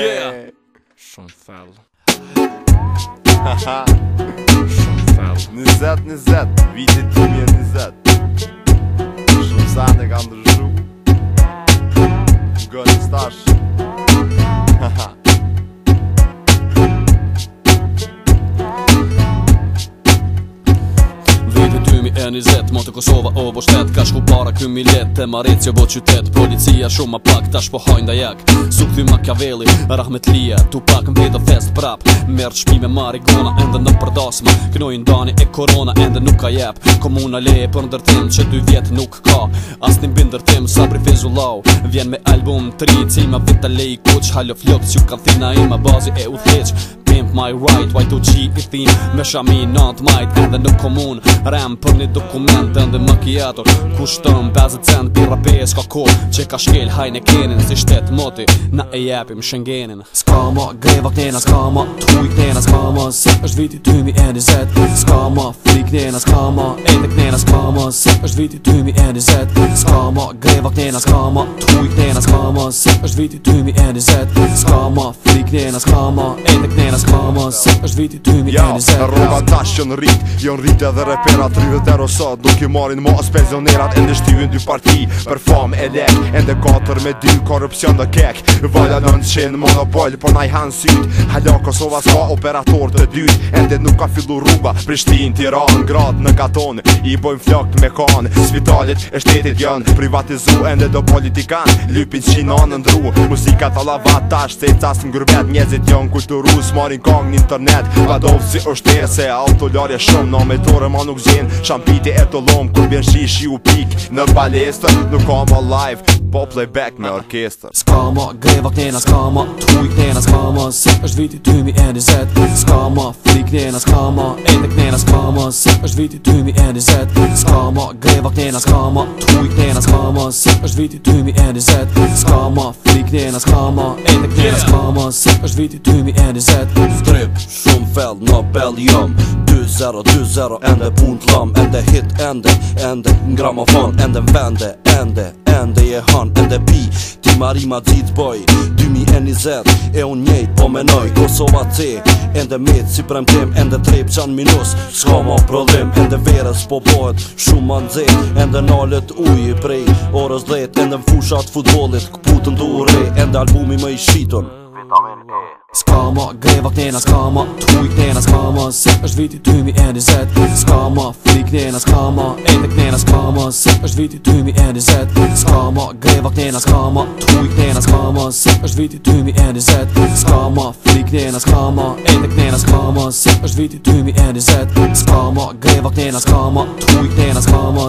Yeah. Shumë fell. Shumë fell. Në zet, në zet, vitit të mje në zet. Shumë sa në kam ndërshu. Gëllë stash. një zetë të Kosova o bo shtetë Ka shku para kjo milet Të marit që bo qytet, Policia shumë ma pak Ta shpohojnë da jakë su dhjë Makjaveli Rahmet Lija Tu pak më bedo fest prap Merë të shpi me marigona Endë në përdasme Kënoj ndani e korona Endë nuk ka jep Komuna leje për ndërtim Që dy vjetë nuk ka As një bindërtim Sabri Fezulau Vjen me album 3 Cima vitale i Halo flot Që kanë thina ima Bazi e u theq my right Why do qi i me shami not might Edhe në komun rem për një dokument Dhe ndë më kjetur kushtëm 50 cent Birra 5 ka ko që ka shkel hajne kenin Si shtet moti na e jepim shëngenin Ska ma greva knena, ska ma tuj knena Ska ma është viti 2020 Ska ma fri knena, ska ma ende knena Ska ma se është viti 2020 Ska ma greva knena, ska ma tuj knena Ska ma është viti 2020 Ska ma fri knena knena s'kama E të knena s'kama Se është viti ty një keni zemë Ja, se rruga tash që në rrit jo në rrit edhe repera Rrivet e rosat Nuk i marin ma as E Ende shtivin dy parti Për fam e lek Ende katër me dy Korrupsion dhe kek Valja në në qenë monopol Po na i hanë syt Halja Kosovas ka operator të dyt Ende nuk ka fillu rruga Prishtin, Tiran, Grad në katon I bojmë flokt me kan Svitalit e shtetit jën Privatizu ende do politikan Lypin qinan në ndru Musika tala vatash Se vet Njezit janë kulturu, s'marin kong n'internet Pa dovë si është e se autolarje shumë Na metore ma nuk zhen, shampiti e të lom Kur bjen shishi u pik Në balestër, nuk ka ma live Po playback me orkestër Ska ma greva knena, ska ma tuj knena Ska ma si është viti 2020 Ska ma fli knena, ska ma ende knena Ska ma si është viti 2020 Ska ma greva knena, ska ma tuj knena Ska ma si është viti 2020 Ska ma fli knena, ska ma ende është viti 2020 Strip, shumë fell, në bell jam 2-0, 2-0, ende pun të lam Ende hit, ende, ende Në gramofon, ende në vende Ende, ende je han, ende pi Ti mari ma dzit boj 2020, e unë njejt po menoj Kosova C, ende mit si premtim Ende trip qan minus, s'ka ma problem Ende verës po bojt, shumë ma nëzit Ende nalët uji prej, orës dhejt Ende në fushat futbolit, këputën të urej Ende albumi më i shqitun It's called my freak dance come on two in a storm super sweet to the end it's called my freak dance come on eight in a storm super sweet to the end it's called my freak dance come on two in a storm super sweet to the end it's called my freak dance come on eight in a storm super sweet to the end it's called my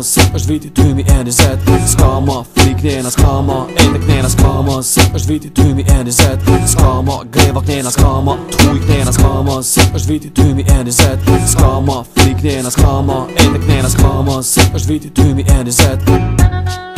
është viti 2020 it's come on freak me and it's come on ain't it është viti 2020 it's come on give me and it's come on two it's është viti 2020 it's come on freak me and it's come on ain't it është viti 2020